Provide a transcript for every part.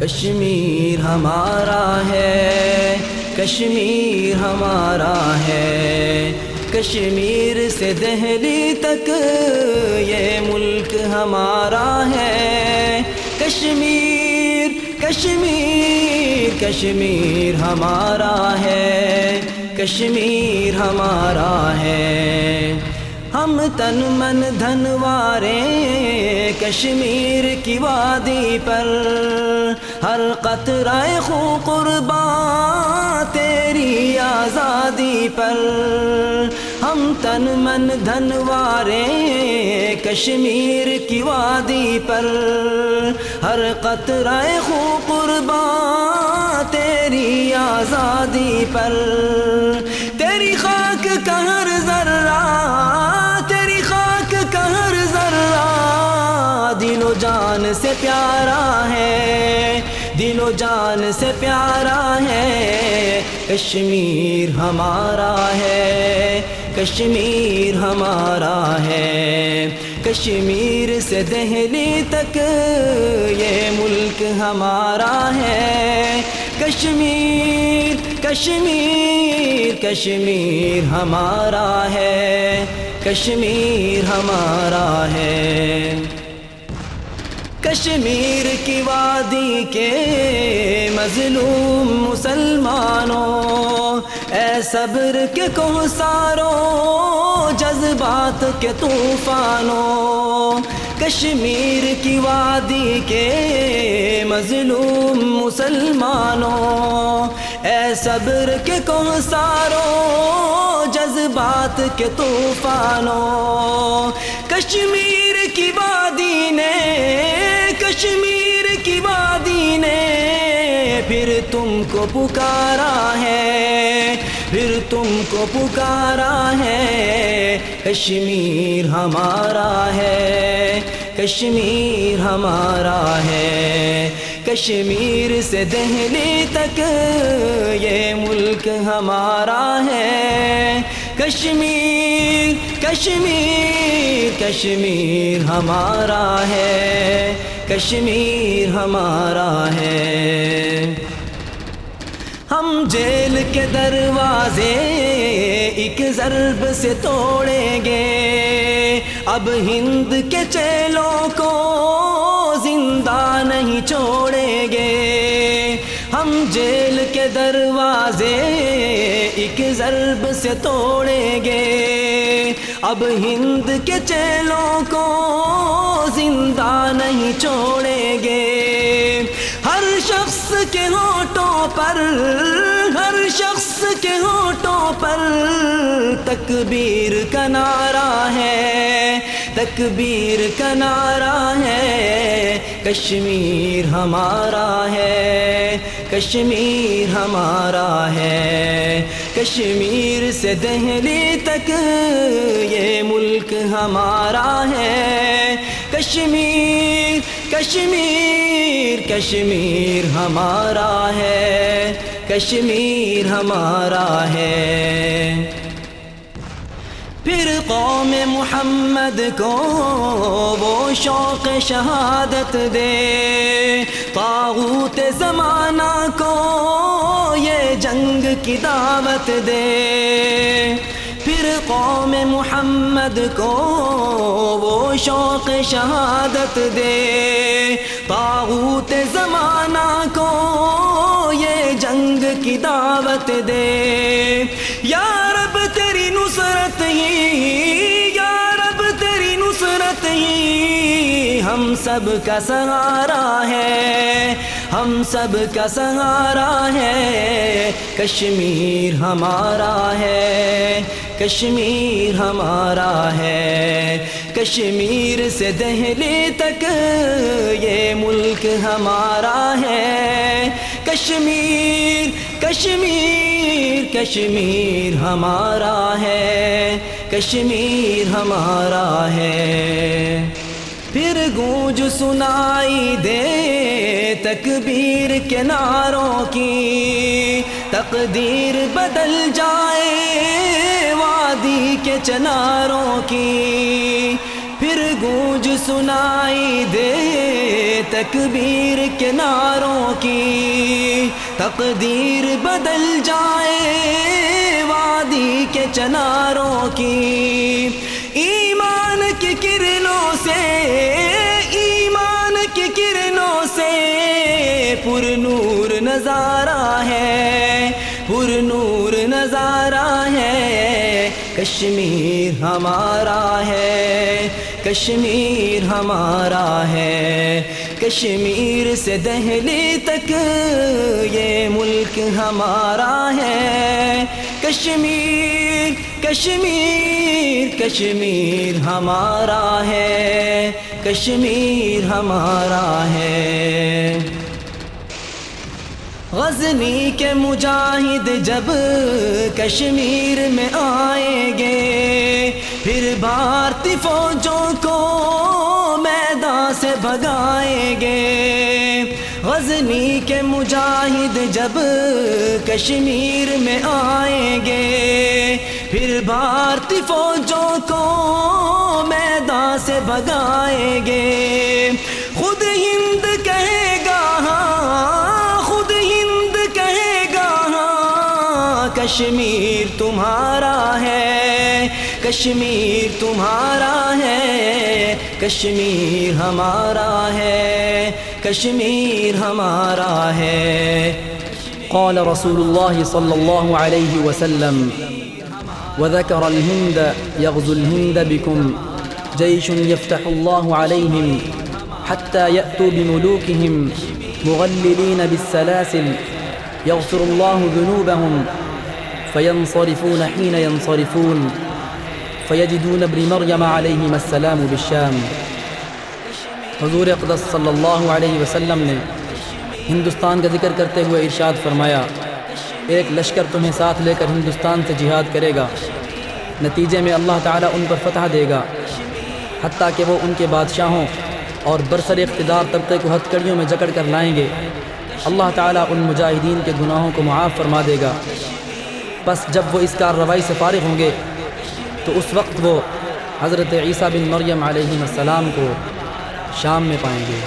کشمیر ہمارا ہے، کشمیر ہمارا ہے۔ کشمیر سے دہلی تک یہ ملک ہمارا ہے۔ کشمیر کشمیر کشمیر ہمارا ہے۔ کشمیر ہمارا ہے۔ ہم تن من دھنوارے کشمیر کی وادی پر ہر قطرہ خون قربان تیری آزادی پر۔ ہم تن من دھنوارے کشمیر کی وادی پر۔ ہر قطرہ خون قربان تیری آزادی پر۔ تیری خاک کا ہر ذرہ، تیری خاک کا ہر ذرہ دل و جان سے پیارا ہے۔ دل و جان سے پیارا ہے۔ کشمیر ہمارا ہے۔ کشمیر ہمارا ہے۔ کشمیر سے دہلی تک یہ ملک ہمارا ہے۔ کشمیر کشمیر کشمیر ہمارا ہے۔ کشمیر ہمارا ہے۔ کشمیر کی وادی کے مظلوم مسلمانوں، اے صبر کے کو ساروں جذبات کے طوفانوں، کشمیر کی وادی کے مظلوم مسلمانوں، اے صبر کے کو ساروں جذبات کے طوفانوں، کشمیر پھر تم کو پکارا ہے، پھر تم کو پکارا ہے۔ کشمیر ہمارا ہے، کشمیر ہمارا ہے۔ کشمیر سے دہلی تک یہ ملک ہمارا ہے۔ کشمیر کشمیر کشمیر ہمارا ہے۔ کشمیر ہمارا ہے۔ ہم جیل کے دروازے ایک ضرب سے توڑیں گے۔ اب ہند کے چیلوں کو زندہ نہیں چھوڑیں گے۔ ہم جیل کے دروازے ایک ضرب سے توڑیں گے۔ اب ہند کے چیلوں کو زندہ نہیں چھوڑیں گے۔ شخص کے ہونٹوں پر، ہر شخص کے ہونٹوں پر تکبیر کا نعرہ ہے، تکبیر کا نعرہ ہے، کشمیر ہمارا ہے، کشمیر ہمارا ہے۔ کشمیر سے دہلی تک یہ ملک ہمارا ہے۔ کشمیر کشمیر کشمیر ہمارا ہے، کشمیر ہمارا ہے۔ پھر قوم محمد کو وہ شوق شہادت دے۔ طاغوت زمانہ کو یہ جنگ کی دعوت دے۔ قوم محمد کو وہ شوق شہادت دے۔ طاغوت زمانہ کو یہ جنگ کی دعوت دے۔ یا رب تیری نصرت ہی، یا رب تیری نصرت ہی، ہم سب کا سہارا ہے۔ ہم سب کا سہارا ہے، کشمیر ہمارا ہے، کشمیر ہمارا ہے۔ کشمیر سے دہلی تک یہ ملک ہمارا ہے۔ کشمیر کشمیر کشمیر ہمارا ہے، کشمیر ہمارا ہے۔ پھر گونج سنائی دے تکبیر کے ناروں کی۔ تقدیر بدل جائے وادی کے چناروں کی۔ پھر گونج سنائی دے تکبیر کے ناروں کی۔ تقدیر بدل جائے وادی کے چناروں کی۔ پر نور نظارہ ہے، پر نور نظارہ ہے۔ کشمیر ہمارا ہے، کشمیر ہمارا ہے۔ کشمیر سے دہلی تک یہ ملک ہمارا ہے۔ کشمیر کشمیر کشمیر ہمارا ہے، کشمیر ہمارا ہے۔ غزنی کے مجاہد جب کشمیر میں آئیں گے، پھر بھارتی فوجوں کو میدان سے بھگائیں گے۔ غزنی کے مجاہد جب کشمیر میں آئیں گے، پھر بھارتی فوجوں کو میدان سے بھگائیں گے۔ کشمیر تمہارا ہے، کشمیر ہمارا ہے، کشمیر ہمارا ہے۔ قال رسول الله صلى الله عليه وسلم وذكر الهند يغزو الهند بكم جيش يفتح الله عليهم حتى يأتوا بملوكهم مغللين بالسلاسل يغفر الله ذنوبهم فينصرفون حين ينصرفون فيجدون ابن مريم عليهما السلام بالشام۔ حضور اقدس صلی اللہ علیہ وسلم نے ہندوستان کا ذکر کرتے ہوئے ارشاد فرمایا، ایک لشکر تمہیں ساتھ لے کر ہندوستان سے جہاد کرے گا۔ نتیجے میں اللہ تعالیٰ ان پر فتح دے گا۔ حتیٰ کہ وہ ان کے بادشاہوں اور برسر اقتدار طبقے کو ہتھ کڑیوں میں جکڑ کر لائیں گے۔ اللہ تعالیٰ ان مجاہدین کے گناہوں کو معاف فرما دے گا۔ بس جب وہ اس کارروائی سے فارغ ہوں گے تو اس وقت وہ حضرت عیسیٰ بن مریم علیہ السلام کو شام میں پائیں گے۔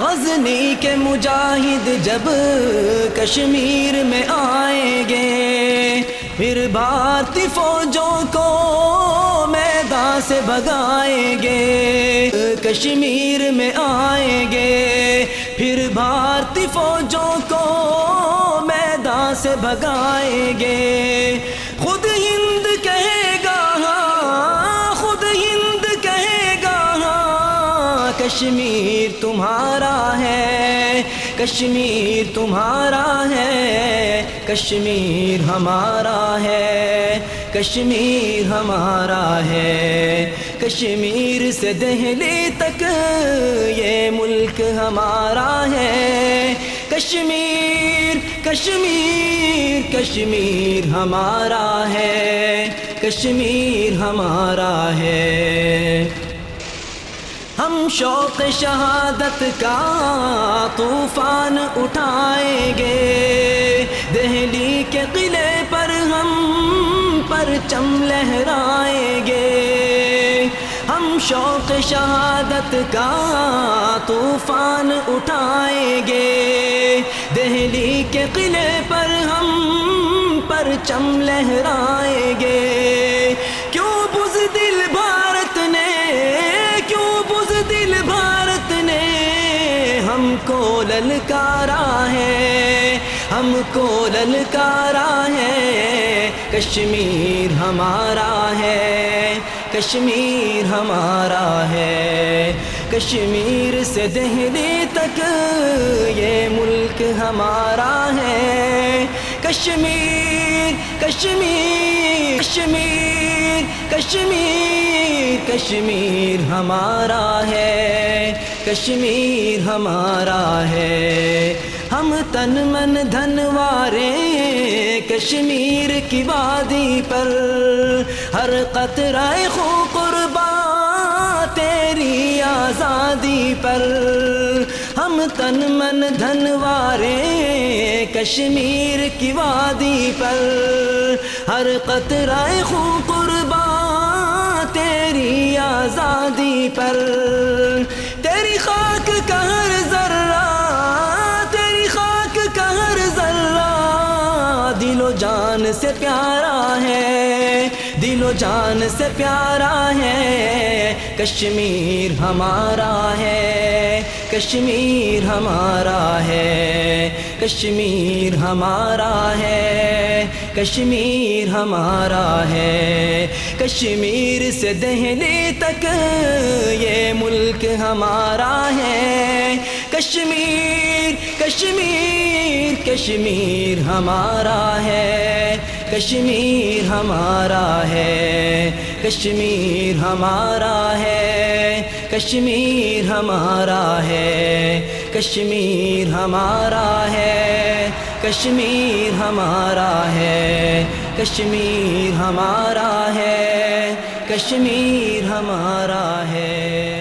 غزنی کے مجاہد جب کشمیر میں آئیں گے، پھر بھارتی فوجوں کو میدان سے بھگائیں گے۔ کشمیر میں آئیں گے، پھر بھارتی فوجوں کو میدان سے بھگائیں گے۔ کشمیر تمہارا ہے، کشمیر تمہارا ہے، کشمیر ہمارا ہے، کشمیر ہمارا ہے، کشمیر سے دہلی تک یہ ملک ہمارا ہے۔ کشمیر کشمیر کشمیر ہمارا ہے، کشمیر ہمارا ہے۔ ہم شوق شہادت کا طوفان اٹھائیں گے۔ دہلی کے قلعے پر ہم پرچم لہرائیں گے۔ ہم شوق شہادت کا طوفان اٹھائیں گے۔ دہلی کے قلعے پر ہم پرچم لہرائیں گے۔ ہم کو للکارا ہے، ہم کو للکارا ہے۔ کشمیر ہمارا ہے، کشمیر ہمارا ہے۔ کشمیر سے دہلی تک یہ ملک ہمارا ہے۔ کشمیر کشمیر کشمیر کشمیر کشمیر ہمارا ہے، کشمیر ہمارا ہے۔ ہم تن من دھن وارے کشمیر کی وادی پر، ہر قطرہ خو قربان تیری آزادی پر۔ ہم تن من دھن وارے کشمیر کی وادی پر ہر قطرہ خون قربان تیری آزادی پر تیری خاک کا ہر ذرہ، تیری خاک کا ہر ذرہ، دل و جان سے پیار و جان سے پیارا ہے، کشمیر ہمارا ہے، کشمیر ہمارا ہے، کشمیر ہمارا ہے، کشمیر ہمارا ہے، کشمیر سے دہلی تک یہ ملک ہمارا ہے۔ کشمیر کشمیر کشمیر ہمارا ہے۔ کشمیر ہمارا ہے، کشمیر ہمارا ہے، کشمیر ہمارا ہے، کشمیر ہمارا ہے، کشمیر ہمارا ہے، کشمیر ہمارا ہے، کشمیر ہمارا ہے۔